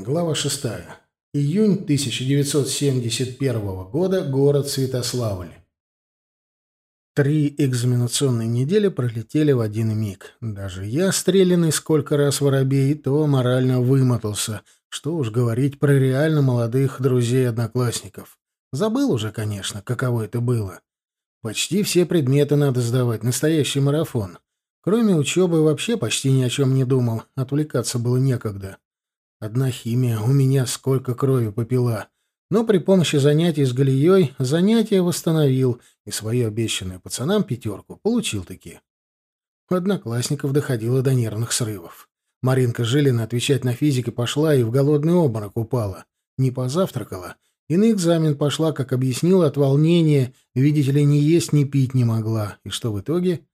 Глава 6. Июнь 1971 года. Город Святославль. Три экзаменационные недели пролетели в один миг. Даже я, стрелянный сколько раз воробей, то морально вымотался. Что уж говорить про реально молодых друзей-одноклассников. Забыл уже, конечно, каково это было. Почти все предметы надо сдавать, настоящий марафон. Кроме учебы вообще почти ни о чем не думал, отвлекаться было некогда. Одна химия у меня сколько крови попила. Но при помощи занятий с Галией занятия восстановил и свою обещанную пацанам пятерку получил-таки. У одноклассников доходило до нервных срывов. Маринка Жилина отвечать на физике пошла и в голодный обморок упала. Не позавтракала. И на экзамен пошла, как объяснила, от волнения, видите ли, ни есть, ни пить не могла. И что в итоге?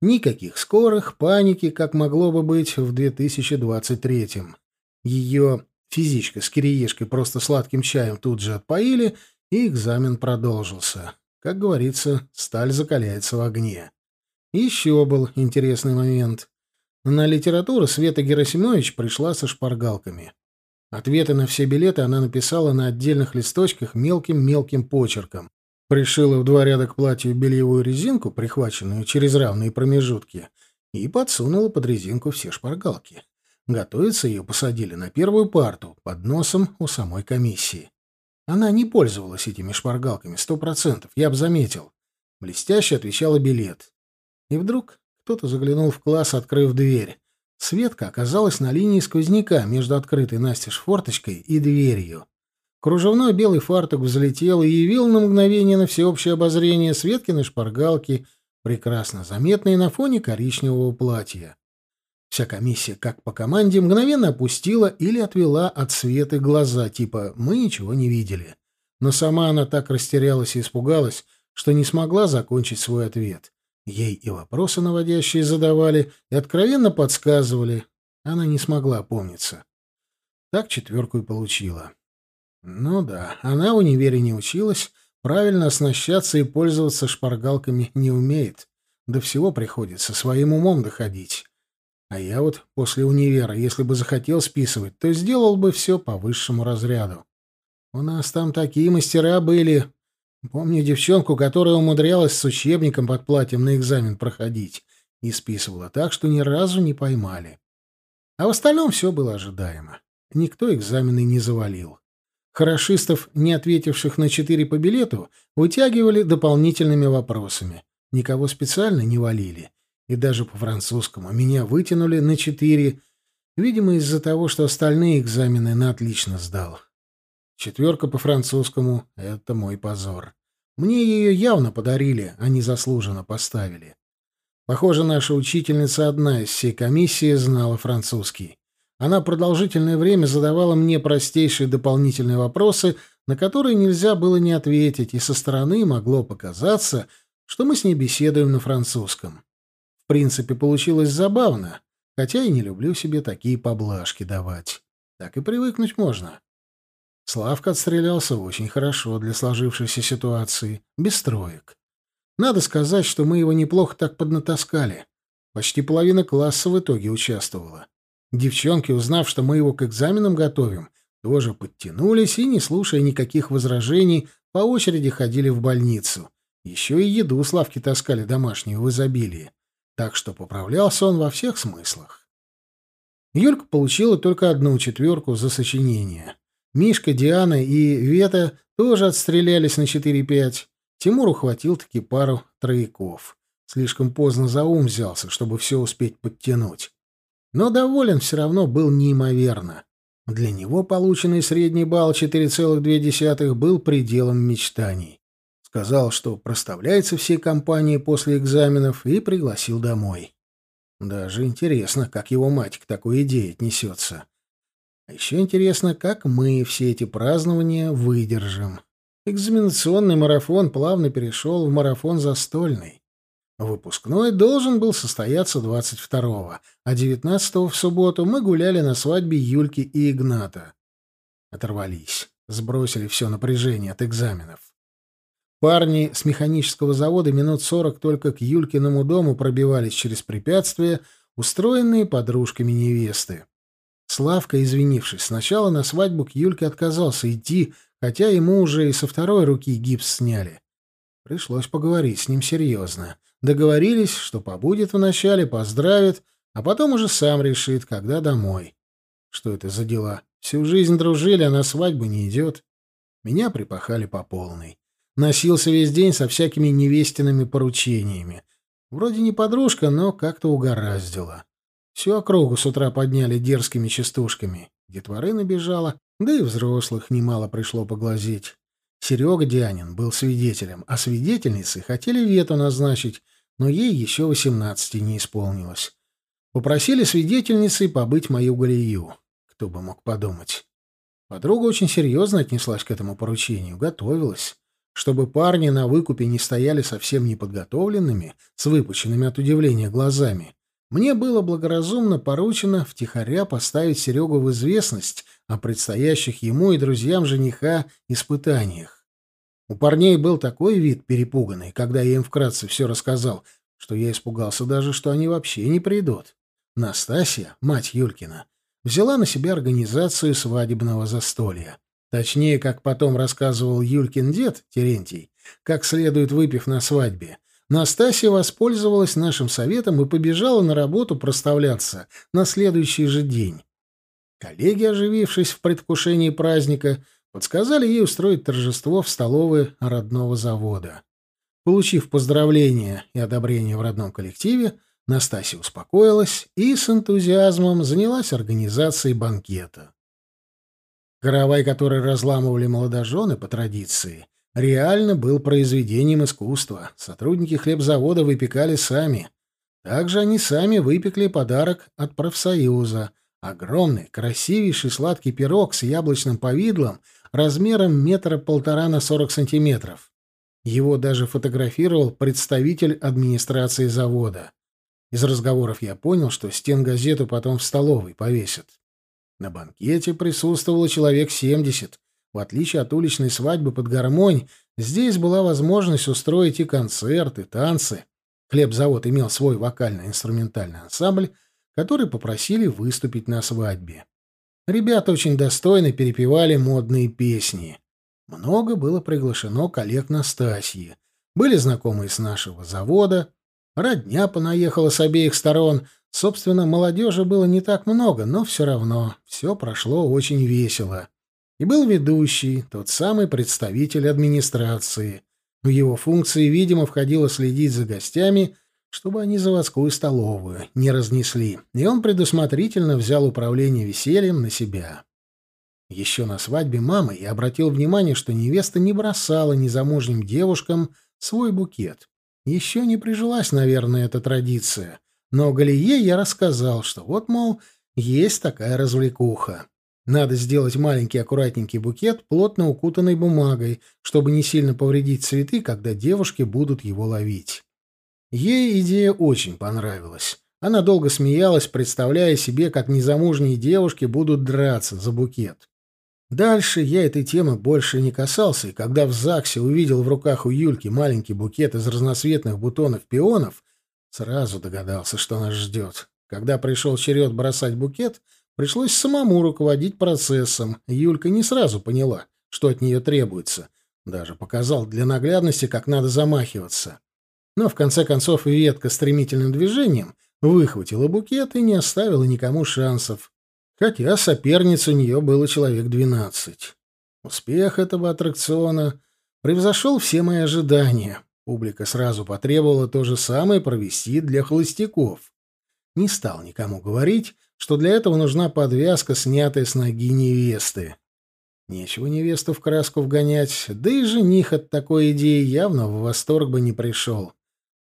Никаких скорых, паники, как могло бы быть в 2023-м. Ее физичка с кириешкой просто сладким чаем тут же отпоили, и экзамен продолжился. Как говорится, сталь закаляется в огне. Еще был интересный момент. На литературу Света Герасимович пришла со шпаргалками. Ответы на все билеты она написала на отдельных листочках мелким-мелким почерком. Пришила в два ряда к платью бельевую резинку, прихваченную через равные промежутки, и подсунула под резинку все шпаргалки. Готовиться ее посадили на первую парту, под носом у самой комиссии. Она не пользовалась этими шпаргалками, сто процентов, я бы заметил. Блестяще отвечала билет. И вдруг кто-то заглянул в класс, открыв дверь. Светка оказалась на линии сквозняка между открытой настежь форточкой и дверью. Кружевной белый фартук взлетел и явил на мгновение на всеобщее обозрение Светкины шпаргалки, прекрасно заметные на фоне коричневого платья. Вся комиссия, как по команде, мгновенно опустила или отвела от Светы глаза, типа «мы ничего не видели». Но сама она так растерялась и испугалась, что не смогла закончить свой ответ. Ей и вопросы наводящие задавали, и откровенно подсказывали. Она не смогла помниться. Так четверку и получила. Ну да, она в универе не училась, правильно оснащаться и пользоваться шпаргалками не умеет. До всего приходится своим умом доходить. А я вот после универа, если бы захотел списывать, то сделал бы все по высшему разряду. У нас там такие мастера были. Помню девчонку, которая умудрялась с учебником под платьем на экзамен проходить и списывала так, что ни разу не поймали. А в остальном все было ожидаемо. Никто экзамены не завалил. Хорошистов, не ответивших на четыре по билету, вытягивали дополнительными вопросами. Никого специально не валили. И даже по французскому меня вытянули на четыре, видимо, из-за того, что остальные экзамены на отлично сдал. Четверка по французскому — это мой позор. Мне ее явно подарили, а не заслуженно поставили. Похоже, наша учительница одна из всей комиссии знала французский. Она продолжительное время задавала мне простейшие дополнительные вопросы, на которые нельзя было не ответить, и со стороны могло показаться, что мы с ней беседуем на французском принципе, получилось забавно, хотя и не люблю себе такие поблажки давать. Так и привыкнуть можно. Славка отстрелялся очень хорошо для сложившейся ситуации, без строек. Надо сказать, что мы его неплохо так поднатаскали. Почти половина класса в итоге участвовала. Девчонки, узнав, что мы его к экзаменам готовим, тоже подтянулись и, не слушая никаких возражений, по очереди ходили в больницу. Еще и еду Славки таскали домашнюю в изобилии так что поправлялся он во всех смыслах. Юлька получила только одну четверку за сочинение. Мишка, Диана и Вета тоже отстрелялись на 4-5. Тимур ухватил таки пару трояков. Слишком поздно за ум взялся, чтобы все успеть подтянуть. Но доволен все равно был неимоверно. Для него полученный средний балл 4,2 был пределом мечтаний. Сказал, что проставляется всей компании после экзаменов и пригласил домой. Даже интересно, как его мать к такой идее отнесется. А еще интересно, как мы все эти празднования выдержим. Экзаменационный марафон плавно перешел в марафон застольный. Выпускной должен был состояться 22-го, а 19-го в субботу мы гуляли на свадьбе Юльки и Игната. Оторвались, сбросили все напряжение от экзаменов. Парни с механического завода минут сорок только к Юлькиному дому пробивались через препятствия, устроенные подружками невесты. Славка, извинившись, сначала на свадьбу к Юльке отказался идти, хотя ему уже и со второй руки гипс сняли. Пришлось поговорить с ним серьезно. Договорились, что побудет вначале, поздравит, а потом уже сам решит, когда домой. Что это за дела? Всю жизнь дружили, а на свадьбу не идет. Меня припахали по полной. Носился весь день со всякими невестиными поручениями. Вроде не подружка, но как-то угораздило. Всю округу с утра подняли дерзкими частушками. Детворы набежала, да и взрослых немало пришло поглазеть. Серега Дианин был свидетелем, а свидетельницы хотели вету назначить, но ей еще восемнадцати не исполнилось. Попросили свидетельницей побыть мою Галию. Кто бы мог подумать. Подруга очень серьезно отнеслась к этому поручению, готовилась. Чтобы парни на выкупе не стояли совсем неподготовленными, с выпученными от удивления глазами, мне было благоразумно поручено втихаря поставить Серегу в известность о предстоящих ему и друзьям жениха испытаниях. У парней был такой вид перепуганный, когда я им вкратце все рассказал, что я испугался даже, что они вообще не придут. Настасья, мать Юлькина, взяла на себя организацию свадебного застолья. Точнее, как потом рассказывал Юлькин дед, Терентий, как следует выпив на свадьбе, Настасья воспользовалась нашим советом и побежала на работу проставляться на следующий же день. Коллеги, оживившись в предвкушении праздника, подсказали ей устроить торжество в столовой родного завода. Получив поздравления и одобрение в родном коллективе, Настасья успокоилась и с энтузиазмом занялась организацией банкета. Каравай, который разламывали молодожены по традиции, реально был произведением искусства. Сотрудники хлебзавода выпекали сами. Также они сами выпекли подарок от профсоюза. Огромный, красивейший сладкий пирог с яблочным повидлом размером метра полтора на сорок сантиметров. Его даже фотографировал представитель администрации завода. Из разговоров я понял, что стенгазету потом в столовой повесят. На банкете присутствовало человек семьдесят, в отличие от уличной свадьбы под гармонь, здесь была возможность устроить и концерты, танцы. Хлебзавод имел свой вокально-инструментальный ансамбль, который попросили выступить на свадьбе. Ребята очень достойно перепевали модные песни. Много было приглашено коллег Настасьи. Были знакомые с нашего завода. Родня понаехала с обеих сторон. Собственно, молодежи было не так много, но все равно все прошло очень весело. И был ведущий, тот самый представитель администрации. В его функции, видимо, входило следить за гостями, чтобы они заводскую столовую не разнесли, и он предусмотрительно взял управление весельем на себя. Еще на свадьбе мамы я обратил внимание, что невеста не бросала незамужним девушкам свой букет. Еще не прижилась, наверное, эта традиция. Но Галие я рассказал, что вот, мол, есть такая развлекуха. Надо сделать маленький аккуратненький букет, плотно укутанный бумагой, чтобы не сильно повредить цветы, когда девушки будут его ловить. Ей идея очень понравилась. Она долго смеялась, представляя себе, как незамужние девушки будут драться за букет. Дальше я этой темы больше не касался, и когда в ЗАГСе увидел в руках у Юльки маленький букет из разноцветных бутонов пионов, сразу догадался, что нас ждет. Когда пришел черед бросать букет — Пришлось самому руководить процессом. Юлька не сразу поняла, что от нее требуется. Даже показал для наглядности, как надо замахиваться. Но в конце концов ветка стремительным движением выхватила букет и не оставила никому шансов. Хотя соперниц у нее было человек двенадцать. Успех этого аттракциона превзошел все мои ожидания. Публика сразу потребовала то же самое провести для холостяков. Не стал никому говорить, что для этого нужна подвязка, снятая с ноги невесты. Нечего невесту в краску вгонять, да и жених от такой идеи явно в восторг бы не пришел.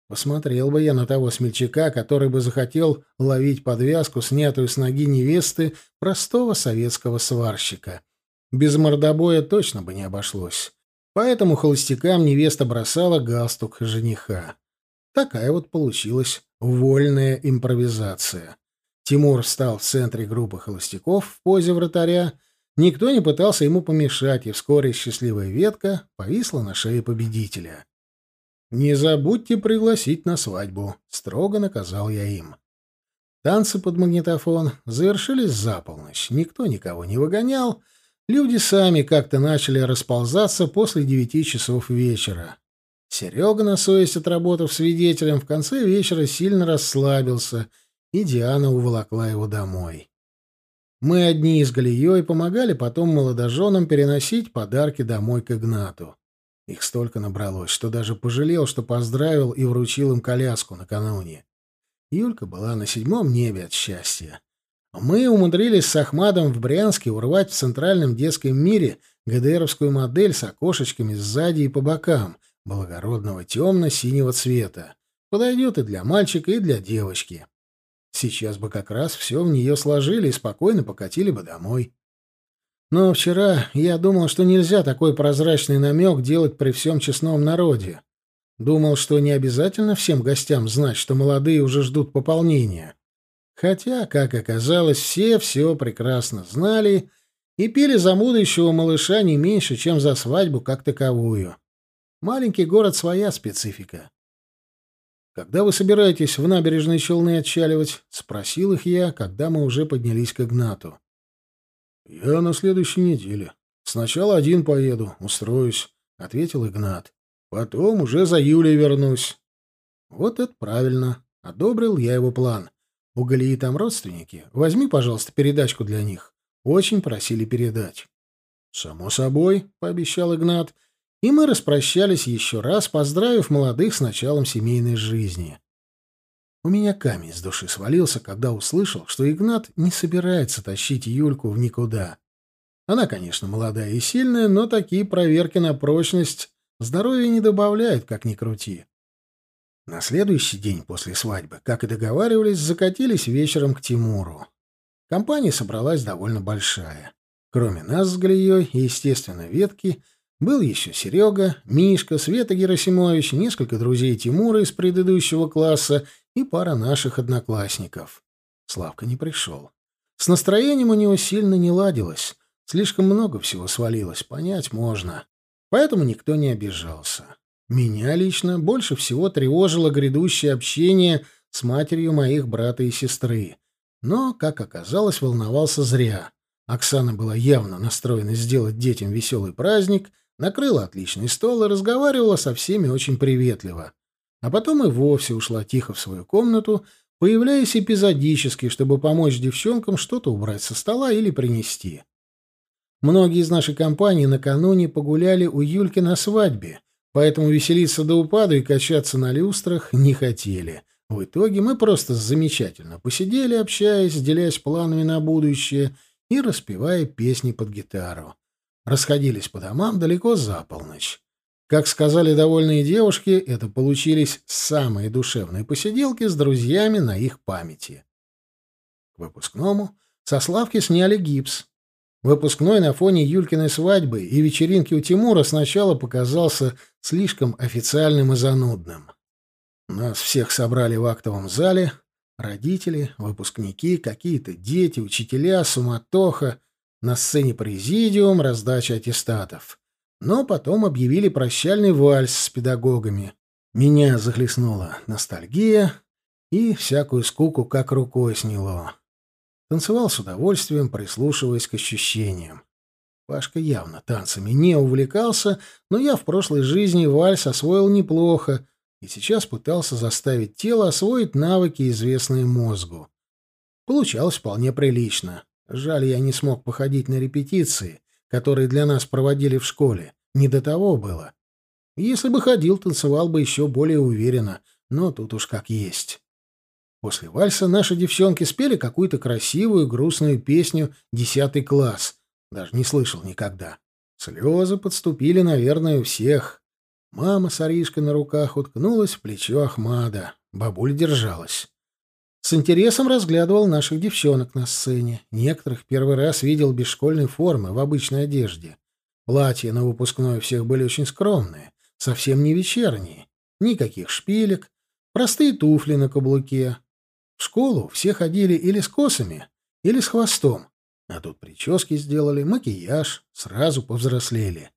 Посмотрел бы я на того смельчака, который бы захотел ловить подвязку, снятую с ноги невесты простого советского сварщика. Без мордобоя точно бы не обошлось. Поэтому холостякам невеста бросала галстук жениха. Такая вот получилась вольная импровизация. Тимур встал в центре группы холостяков в позе вратаря. Никто не пытался ему помешать, и вскоре счастливая ветка повисла на шее победителя. «Не забудьте пригласить на свадьбу», — строго наказал я им. Танцы под магнитофон завершились за полночь. Никто никого не выгонял. Люди сами как-то начали расползаться после девяти часов вечера. Серега, на совесть отработав свидетелем, в конце вечера сильно расслабился, и Диана уволокла его домой. Мы одни из Галией помогали потом молодоженам переносить подарки домой к Игнату. Их столько набралось, что даже пожалел, что поздравил и вручил им коляску накануне. Юлька была на седьмом небе от счастья. Мы умудрились с Ахмадом в Брянске урвать в центральном детском мире ГДРовскую модель с окошечками сзади и по бокам, благородного темно-синего цвета. Подойдет и для мальчика, и для девочки. Сейчас бы как раз все в нее сложили и спокойно покатили бы домой. Но вчера я думал, что нельзя такой прозрачный намек делать при всем честном народе. Думал, что не обязательно всем гостям знать, что молодые уже ждут пополнения. Хотя, как оказалось, все все прекрасно знали и пили за будущего малыша не меньше, чем за свадьбу как таковую. Маленький город — своя специфика. «Когда вы собираетесь в набережные Челны отчаливать?» — спросил их я, когда мы уже поднялись к Игнату. «Я на следующей неделе. Сначала один поеду, устроюсь», — ответил Игнат. Потом уже за Юлей вернусь. Вот это правильно. Одобрил я его план. У Галии там родственники. Возьми, пожалуйста, передачку для них. Очень просили передать. Само собой, пообещал Игнат. И мы распрощались еще раз, поздравив молодых с началом семейной жизни. У меня камень с души свалился, когда услышал, что Игнат не собирается тащить Юльку в никуда. Она, конечно, молодая и сильная, но такие проверки на прочность Здоровья не добавляет, как ни крути. На следующий день после свадьбы, как и договаривались, закатились вечером к Тимуру. Компания собралась довольно большая. Кроме нас с Галией и, естественно, Ветки, был еще Серега, Мишка, Света Герасимович, несколько друзей Тимура из предыдущего класса и пара наших одноклассников. Славка не пришел. С настроением у него сильно не ладилось. Слишком много всего свалилось, понять можно. Поэтому никто не обижался. Меня лично больше всего тревожило грядущее общение с матерью моих брата и сестры. Но, как оказалось, волновался зря. Оксана была явно настроена сделать детям веселый праздник, накрыла отличный стол и разговаривала со всеми очень приветливо. А потом и вовсе ушла тихо в свою комнату, появляясь эпизодически, чтобы помочь девчонкам что-то убрать со стола или принести. Многие из нашей компании накануне погуляли у Юльки на свадьбе, поэтому веселиться до упаду и качаться на люстрах не хотели. В итоге мы просто замечательно посидели, общаясь, делясь планами на будущее и распевая песни под гитару. Расходились по домам далеко за полночь. Как сказали довольные девушки, это получились самые душевные посиделки с друзьями на их памяти. К выпускному со Славки сняли гипс, Выпускной на фоне Юлькиной свадьбы и вечеринки у Тимура сначала показался слишком официальным и занудным. Нас всех собрали в актовом зале. Родители, выпускники, какие-то дети, учителя, суматоха. На сцене президиум, раздача аттестатов. Но потом объявили прощальный вальс с педагогами. Меня захлестнула ностальгия и всякую скуку как рукой сняло. Танцевал с удовольствием, прислушиваясь к ощущениям. Пашка явно танцами не увлекался, но я в прошлой жизни вальс освоил неплохо и сейчас пытался заставить тело освоить навыки, известные мозгу. Получалось вполне прилично. Жаль, я не смог походить на репетиции, которые для нас проводили в школе. Не до того было. Если бы ходил, танцевал бы еще более уверенно, но тут уж как есть. После вальса наши девчонки спели какую-то красивую грустную песню «Десятый класс». Даже не слышал никогда. Слезы подступили, наверное, у всех. Мама с Аришкой на руках уткнулась в плечо Ахмада. Бабуля держалась. С интересом разглядывал наших девчонок на сцене. Некоторых первый раз видел без школьной формы, в обычной одежде. Платья на выпускной у всех были очень скромные, совсем не вечерние. Никаких шпилек, простые туфли на каблуке, в школу все ходили или с косами, или с хвостом, а тут прически сделали, макияж, сразу повзрослели.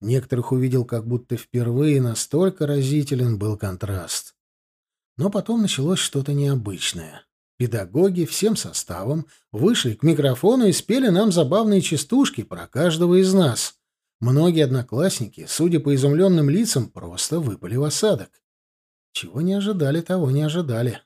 Некоторых увидел, как будто впервые настолько разителен был контраст. Но потом началось что-то необычное. Педагоги всем составом вышли к микрофону и спели нам забавные частушки про каждого из нас. Многие одноклассники, судя по изумленным лицам, просто выпали в осадок. Чего не ожидали, того не ожидали.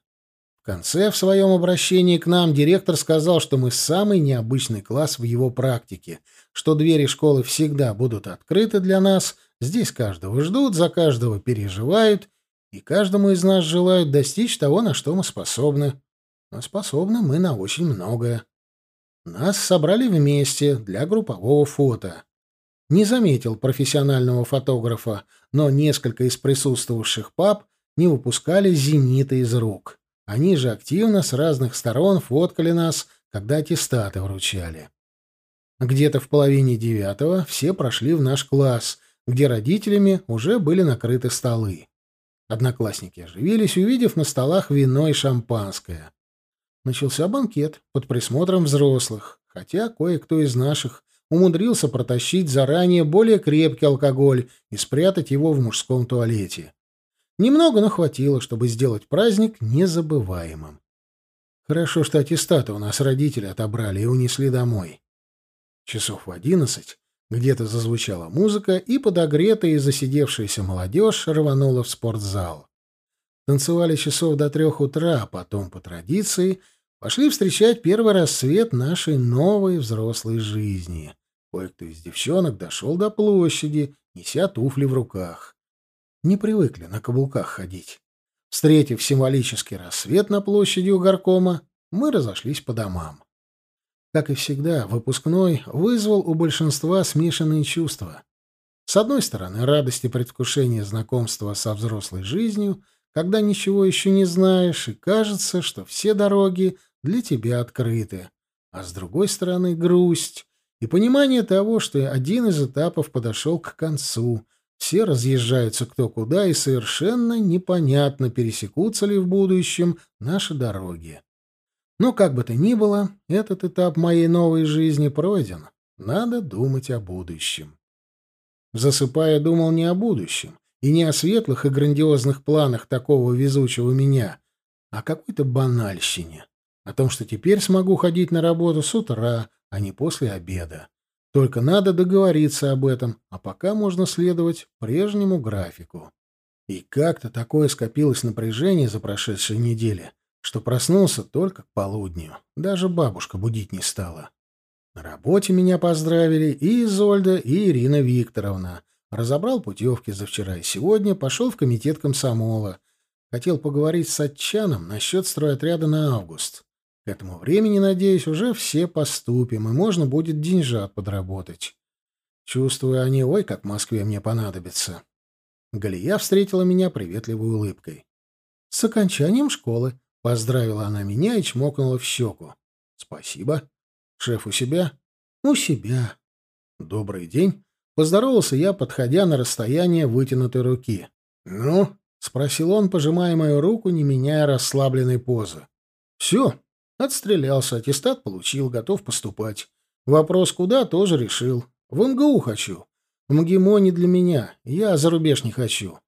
В конце в своем обращении к нам директор сказал, что мы самый необычный класс в его практике, что двери школы всегда будут открыты для нас, здесь каждого ждут, за каждого переживают, и каждому из нас желают достичь того, на что мы способны. Но способны мы на очень многое. Нас собрали вместе для группового фото. Не заметил профессионального фотографа, но несколько из присутствовавших пап не выпускали зенита из рук. Они же активно с разных сторон фоткали нас, когда аттестаты вручали. Где-то в половине девятого все прошли в наш класс, где родителями уже были накрыты столы. Одноклассники оживились, увидев на столах вино и шампанское. Начался банкет под присмотром взрослых, хотя кое-кто из наших умудрился протащить заранее более крепкий алкоголь и спрятать его в мужском туалете. Немного, но хватило, чтобы сделать праздник незабываемым. Хорошо, что аттестаты у нас родители отобрали и унесли домой. Часов в одиннадцать где-то зазвучала музыка, и подогретая и засидевшаяся молодежь рванула в спортзал. Танцевали часов до трех утра, а потом, по традиции, пошли встречать первый рассвет нашей новой взрослой жизни. Кое-кто из девчонок дошел до площади, неся туфли в руках не привыкли на каблуках ходить. Встретив символический рассвет на площади у горкома, мы разошлись по домам. Как и всегда, выпускной вызвал у большинства смешанные чувства. С одной стороны, радость и предвкушение знакомства со взрослой жизнью, когда ничего еще не знаешь, и кажется, что все дороги для тебя открыты. А с другой стороны, грусть и понимание того, что один из этапов подошел к концу, все разъезжаются кто куда, и совершенно непонятно, пересекутся ли в будущем наши дороги. Но как бы то ни было, этот этап моей новой жизни пройден. Надо думать о будущем. Засыпая, думал не о будущем и не о светлых и грандиозных планах такого везучего меня, а о какой-то банальщине. О том, что теперь смогу ходить на работу с утра, а не после обеда. Только надо договориться об этом, а пока можно следовать прежнему графику. И как-то такое скопилось напряжение за прошедшие недели, что проснулся только к полудню. Даже бабушка будить не стала. На работе меня поздравили и Изольда, и Ирина Викторовна. Разобрал путевки за вчера и сегодня, пошел в комитет комсомола. Хотел поговорить с отчаном насчет стройотряда на август. К этому времени, надеюсь, уже все поступим, и можно будет деньжат подработать. Чувствую, они, ой, как Москве мне понадобится. Галия встретила меня приветливой улыбкой. «С окончанием школы», — поздравила она меня и чмокнула в щеку. «Спасибо. Шеф у себя?» «У себя». «Добрый день», — поздоровался я, подходя на расстояние вытянутой руки. «Ну?» — спросил он, пожимая мою руку, не меняя расслабленной позы. «Все, Отстрелялся, аттестат получил, готов поступать. Вопрос куда тоже решил. В МГУ хочу. МГИМО не для меня. Я за рубеж не хочу.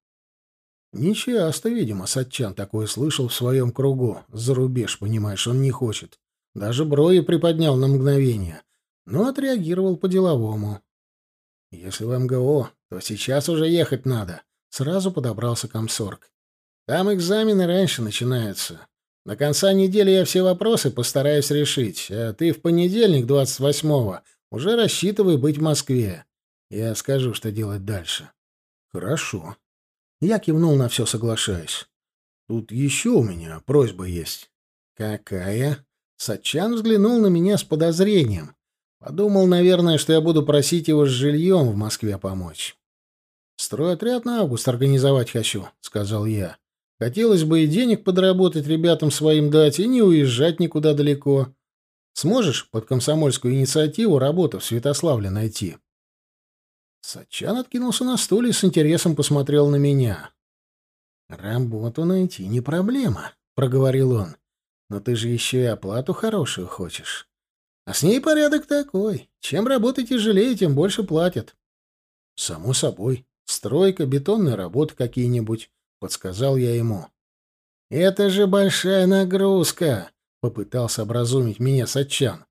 Нечасто, видимо, Сатчан такое слышал в своем кругу. За рубеж, понимаешь, он не хочет. Даже брови приподнял на мгновение, но отреагировал по-деловому. Если в МГО, то сейчас уже ехать надо. Сразу подобрался комсорг. Там экзамены раньше начинаются. До конца недели я все вопросы постараюсь решить, а ты в понедельник, 28-го, уже рассчитывай быть в Москве. Я скажу, что делать дальше. Хорошо. Я кивнул на все, соглашаясь. Тут еще у меня просьба есть. Какая? Сачан взглянул на меня с подозрением. Подумал, наверное, что я буду просить его с жильем в Москве помочь. «Стройотряд на август организовать хочу», — сказал я. Хотелось бы и денег подработать ребятам своим дать, и не уезжать никуда далеко. Сможешь под комсомольскую инициативу работу в Святославле найти?» Сачан откинулся на стуле и с интересом посмотрел на меня. «Работу найти не проблема», — проговорил он. «Но ты же еще и оплату хорошую хочешь. А с ней порядок такой. Чем работать тяжелее, тем больше платят». «Само собой. Стройка, бетонные работы какие-нибудь. — подсказал я ему. «Это же большая нагрузка», — Попытался образумить меня Сатчан.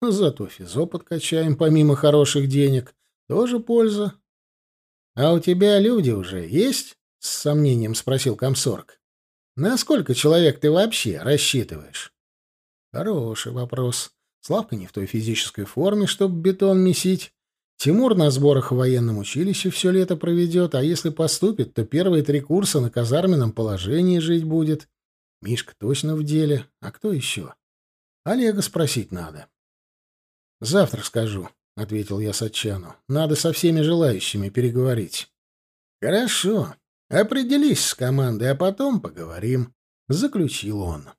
Зато физопод качаем помимо хороших денег. Тоже польза. А у тебя люди уже есть? С сомнением спросил комсорг. На сколько человек ты вообще рассчитываешь? Хороший вопрос. Славка не в той физической форме, чтобы бетон месить. Тимур на сборах в военном училище все лето проведет, а если поступит, то первые три курса на казарменном положении жить будет. Мишка точно в деле. А кто еще? Олега спросить надо. «Завтра скажу», — ответил я Сатчану. «Надо со всеми желающими переговорить». «Хорошо. Определись с командой, а потом поговорим», — заключил он.